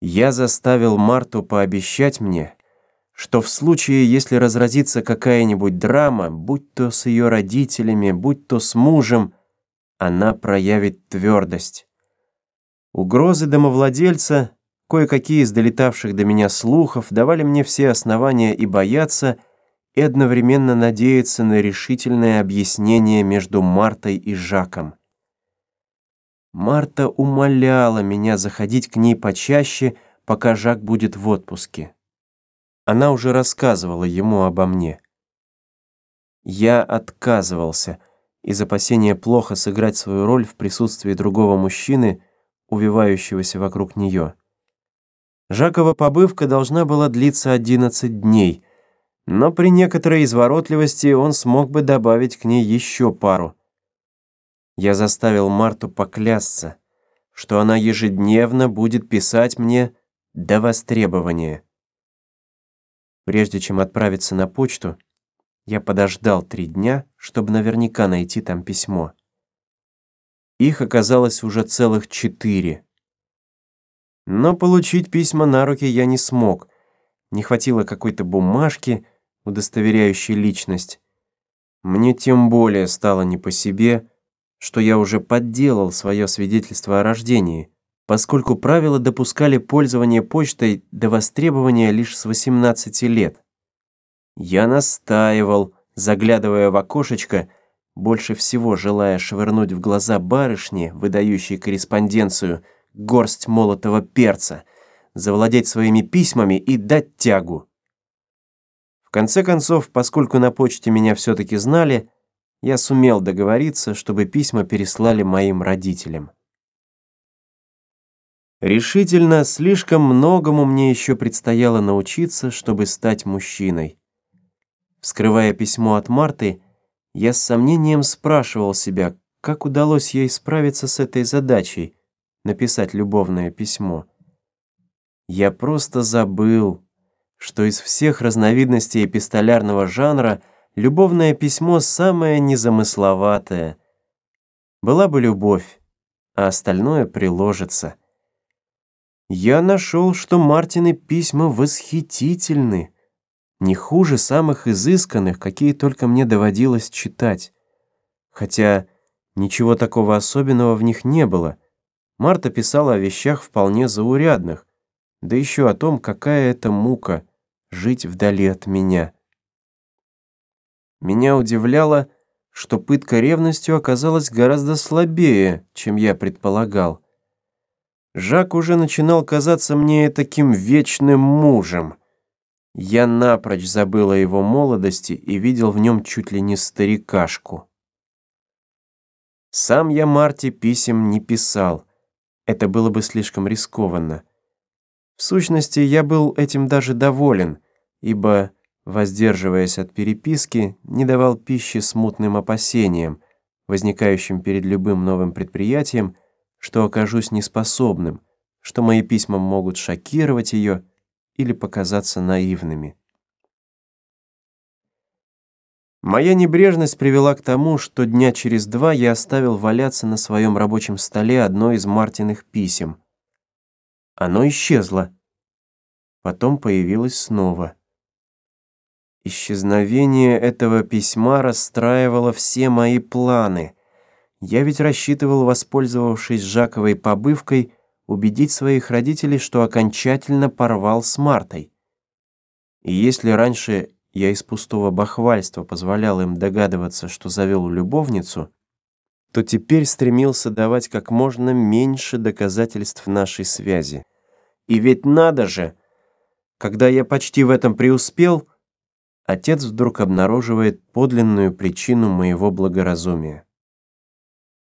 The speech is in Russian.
Я заставил Марту пообещать мне, что в случае, если разразится какая-нибудь драма, будь то с ее родителями, будь то с мужем, она проявит твердость. Угрозы домовладельца, кое-какие из долетавших до меня слухов, давали мне все основания и бояться, и одновременно надеяться на решительное объяснение между Мартой и Жаком. Марта умоляла меня заходить к ней почаще, пока Жак будет в отпуске. Она уже рассказывала ему обо мне. Я отказывался из опасения плохо сыграть свою роль в присутствии другого мужчины, увивающегося вокруг нее. Жакова побывка должна была длиться 11 дней, но при некоторой изворотливости он смог бы добавить к ней еще пару. Я заставил Марту поклясться, что она ежедневно будет писать мне до востребования. Прежде чем отправиться на почту, я подождал три дня, чтобы наверняка найти там письмо. Их оказалось уже целых четыре. Но получить письма на руки я не смог. Не хватило какой-то бумажки, удостоверяющей личность. Мне тем более стало не по себе, что я уже подделал свое свидетельство о рождении, поскольку правила допускали пользование почтой до востребования лишь с 18 лет. Я настаивал, заглядывая в окошечко, больше всего желая швырнуть в глаза барышни, выдающей корреспонденцию, горсть молотого перца, завладеть своими письмами и дать тягу. В конце концов, поскольку на почте меня все-таки знали, я сумел договориться, чтобы письма переслали моим родителям. Решительно, слишком многому мне еще предстояло научиться, чтобы стать мужчиной. Вскрывая письмо от Марты, я с сомнением спрашивал себя, как удалось ей справиться с этой задачей — написать любовное письмо. Я просто забыл, что из всех разновидностей эпистолярного жанра Любовное письмо самое незамысловатое. Была бы любовь, а остальное приложится. Я нашел, что Мартины письма восхитительны, не хуже самых изысканных, какие только мне доводилось читать. Хотя ничего такого особенного в них не было. Марта писала о вещах вполне заурядных, да еще о том, какая это мука — жить вдали от меня. Меня удивляло, что пытка ревностью оказалась гораздо слабее, чем я предполагал. Жак уже начинал казаться мне таким вечным мужем. Я напрочь забыл о его молодости и видел в нем чуть ли не старикашку. Сам я Марте писем не писал. Это было бы слишком рискованно. В сущности, я был этим даже доволен, ибо воздерживаясь от переписки, не давал пищи смутным опасениям, возникающим перед любым новым предприятием, что окажусь неспособным, что мои письма могут шокировать ее или показаться наивными. Моя небрежность привела к тому, что дня через два я оставил валяться на своем рабочем столе одно из Мартиных писем. Оно исчезло. Потом появилось снова. Исчезновение этого письма расстраивало все мои планы. Я ведь рассчитывал, воспользовавшись Жаковой побывкой, убедить своих родителей, что окончательно порвал с Мартой. И если раньше я из пустого бахвальства позволял им догадываться, что завел любовницу, то теперь стремился давать как можно меньше доказательств нашей связи. И ведь надо же! Когда я почти в этом преуспел — отец вдруг обнаруживает подлинную причину моего благоразумия.